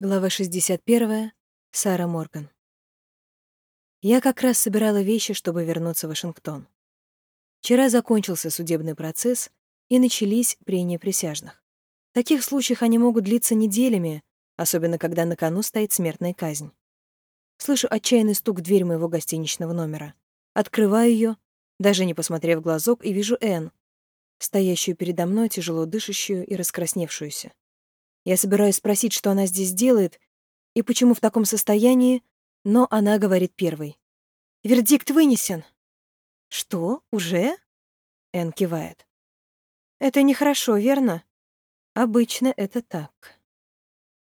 Глава 61. Сара Морган. Я как раз собирала вещи, чтобы вернуться в Вашингтон. Вчера закончился судебный процесс, и начались прения присяжных. В таких случаях они могут длиться неделями, особенно когда на кону стоит смертная казнь. Слышу отчаянный стук в дверь моего гостиничного номера. Открываю ее, даже не посмотрев в глазок, и вижу Энн, стоящую передо мной, тяжело дышащую и раскрасневшуюся. Я собираюсь спросить, что она здесь делает и почему в таком состоянии, но она говорит первой. «Вердикт вынесен». «Что? Уже?» Эн кивает. «Это нехорошо, верно?» «Обычно это так».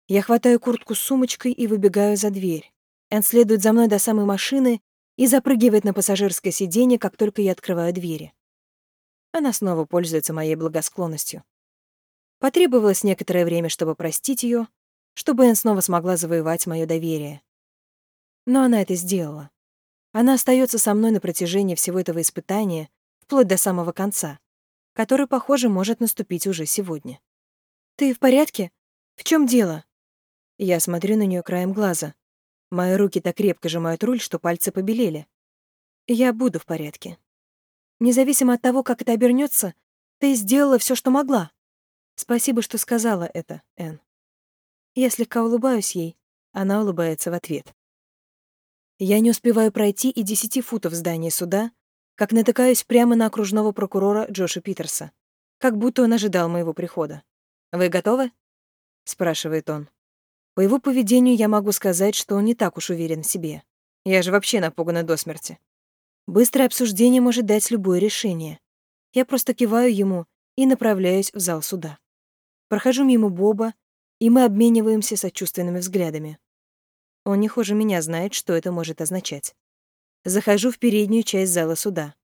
Я хватаю куртку с сумочкой и выбегаю за дверь. Эн следует за мной до самой машины и запрыгивает на пассажирское сиденье, как только я открываю двери. Она снова пользуется моей благосклонностью. Потребовалось некоторое время, чтобы простить ее, чтобы Энн снова смогла завоевать мое доверие. Но она это сделала. Она остается со мной на протяжении всего этого испытания, вплоть до самого конца, который, похоже, может наступить уже сегодня. «Ты в порядке? В чем дело?» Я смотрю на нее краем глаза. Мои руки так крепко сжимают руль, что пальцы побелели. Я буду в порядке. Независимо от того, как это обернется, ты сделала все, что могла. Спасибо, что сказала это, Энн. Я слегка улыбаюсь ей, она улыбается в ответ. Я не успеваю пройти и десяти футов здания суда, как натыкаюсь прямо на окружного прокурора Джоша Питерса, как будто он ожидал моего прихода. «Вы готовы?» — спрашивает он. По его поведению я могу сказать, что он не так уж уверен в себе. Я же вообще напугана до смерти. Быстрое обсуждение может дать любое решение. Я просто киваю ему и направляюсь в зал суда. Прохожу мимо Боба, и мы обмениваемся сочувственными взглядами. Он не хуже меня знает, что это может означать. Захожу в переднюю часть зала суда.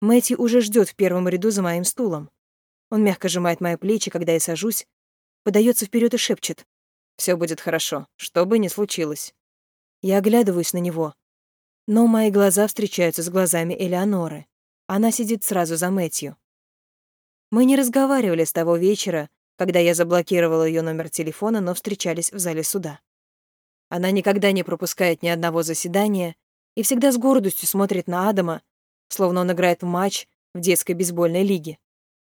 Мэтью уже ждет в первом ряду за моим стулом. Он мягко сжимает мои плечи, когда я сажусь, подается вперед и шепчет. Все будет хорошо, что бы ни случилось. Я оглядываюсь на него, но мои глаза встречаются с глазами Элеоноры. Она сидит сразу за Мэтью. Мы не разговаривали с того вечера, когда я заблокировала ее номер телефона, но встречались в зале суда. Она никогда не пропускает ни одного заседания и всегда с гордостью смотрит на Адама, словно он играет в матч в детской бейсбольной лиге.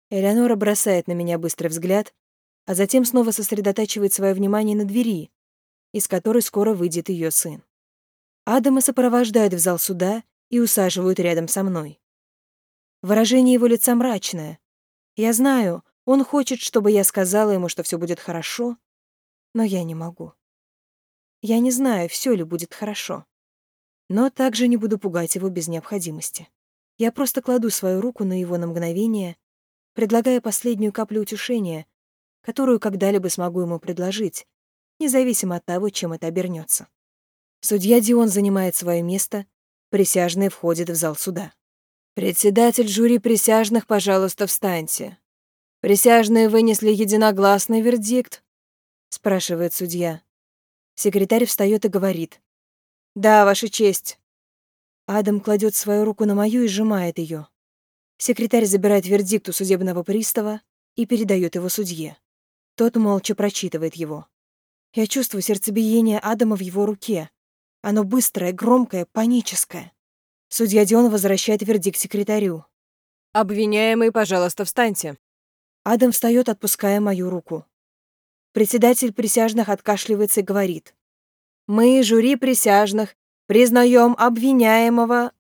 Элеонора бросает на меня быстрый взгляд, а затем снова сосредотачивает свое внимание на двери, из которой скоро выйдет ее сын. Адама сопровождают в зал суда и усаживают рядом со мной. Выражение его лица мрачное. Я знаю, он хочет, чтобы я сказала ему, что все будет хорошо, но я не могу. Я не знаю, все ли будет хорошо. Но также не буду пугать его без необходимости. Я просто кладу свою руку на его на мгновение, предлагая последнюю каплю утешения, которую когда-либо смогу ему предложить, независимо от того, чем это обернется. Судья Дион занимает свое место, присяжные входят в зал суда. «Председатель жюри присяжных, пожалуйста, встаньте», «Присяжные вынесли единогласный вердикт?» — спрашивает судья. Секретарь встает и говорит. «Да, Ваша честь». Адам кладет свою руку на мою и сжимает ее. Секретарь забирает вердикт у судебного пристава и передает его судье. Тот молча прочитывает его. Я чувствую сердцебиение Адама в его руке. Оно быстрое, громкое, паническое. Судья Дион возвращает вердикт секретарю. «Обвиняемый, пожалуйста, встаньте». Адам встает, отпуская мою руку. Председатель присяжных откашливается и говорит. «Мы, жюри присяжных, признаем обвиняемого